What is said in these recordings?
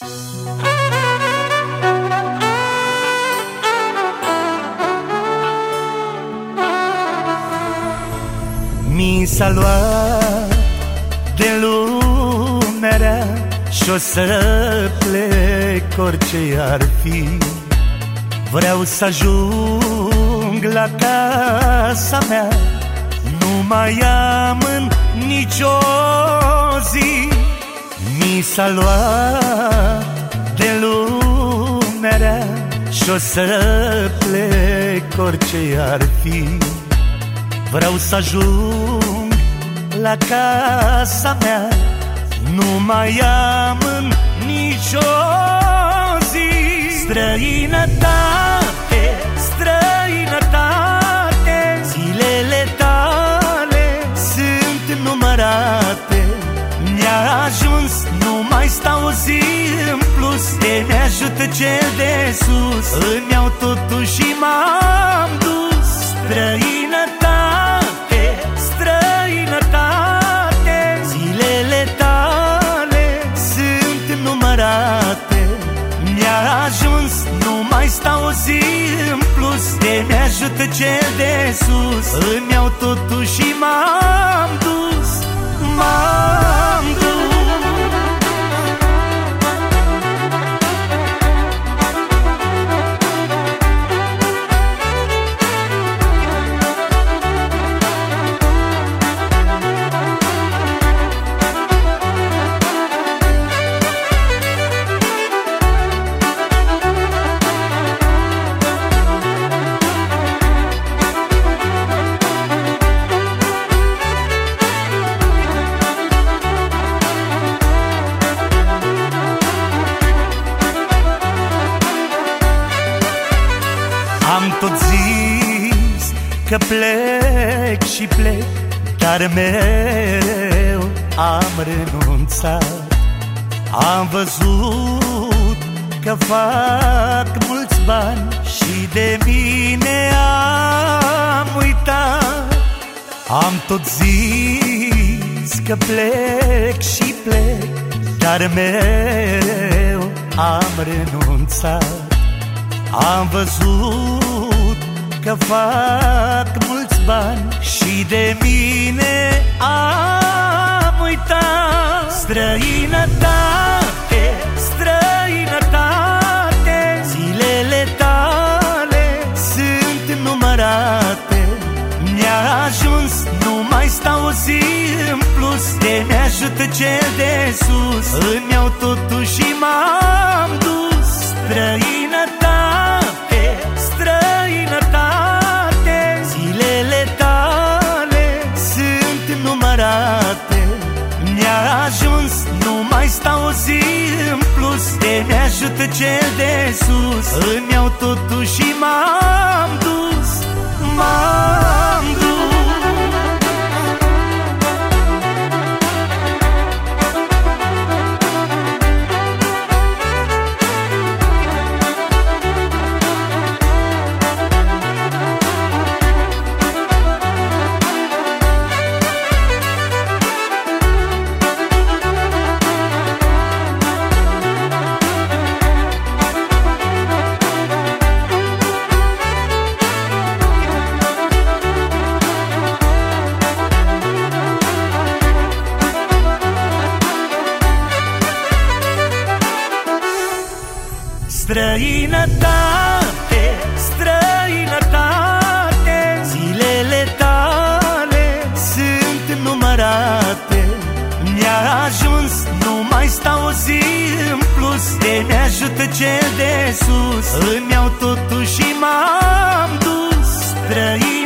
Mi s-a luat de lumea rea Și o să plec orice ar fi. Vreau să ajung la casa mea Nu mai am în nicio zi. Mi s-a luat de lumea rea Și o să plec orice ar fi. Vreau să ajung la casa mea Nu mai am în nicio zi. Străinătate, străinătate mai stau o zi în plus De mi-ajută cel de sus. Îmi iau totul și m-am dus. Străinătate ajuns Nu mai stau o zi în plus De mi-ajută cel de sus. Îmi iau totul și m-am dus M-am dus tot zis că plec și plec Dar mereu am renunțat. Am văzut că fac mulți bani Și de mine am uitat. Am tot zis că plec și plec Dar mereu am renunțat. Am văzut că fac mulți bani. Și de mine am uitat Străinătate, străinătate. Zilele tale sunt numărate. Mi-a ajuns, nu mai stau o zi în plus. De mi-ajută cel de sus. Îmi iau totul și m-am dus. Străinătate, ajuns, nu mai stau o zi în plus De mi-ajută cel de sus. Îmi iau totul și m-am dus M-am dus Străinătate, străinătate. Zilele tale sunt numărate. Mi-a ajuns, nu mai stau o zi în plus. De mi-ajută cel de sus. Îmi iau totul și m-am dus Străinătate,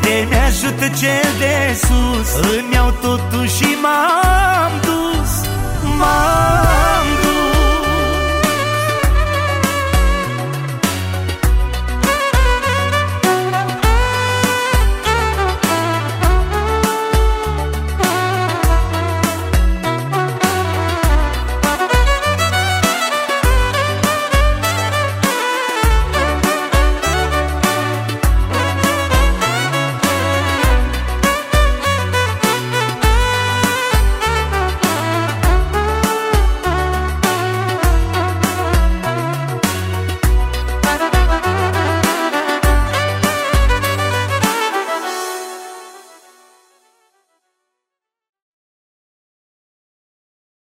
plus De mi-ajută cel de sus. Îmi iau totul și m-am dus M-am dus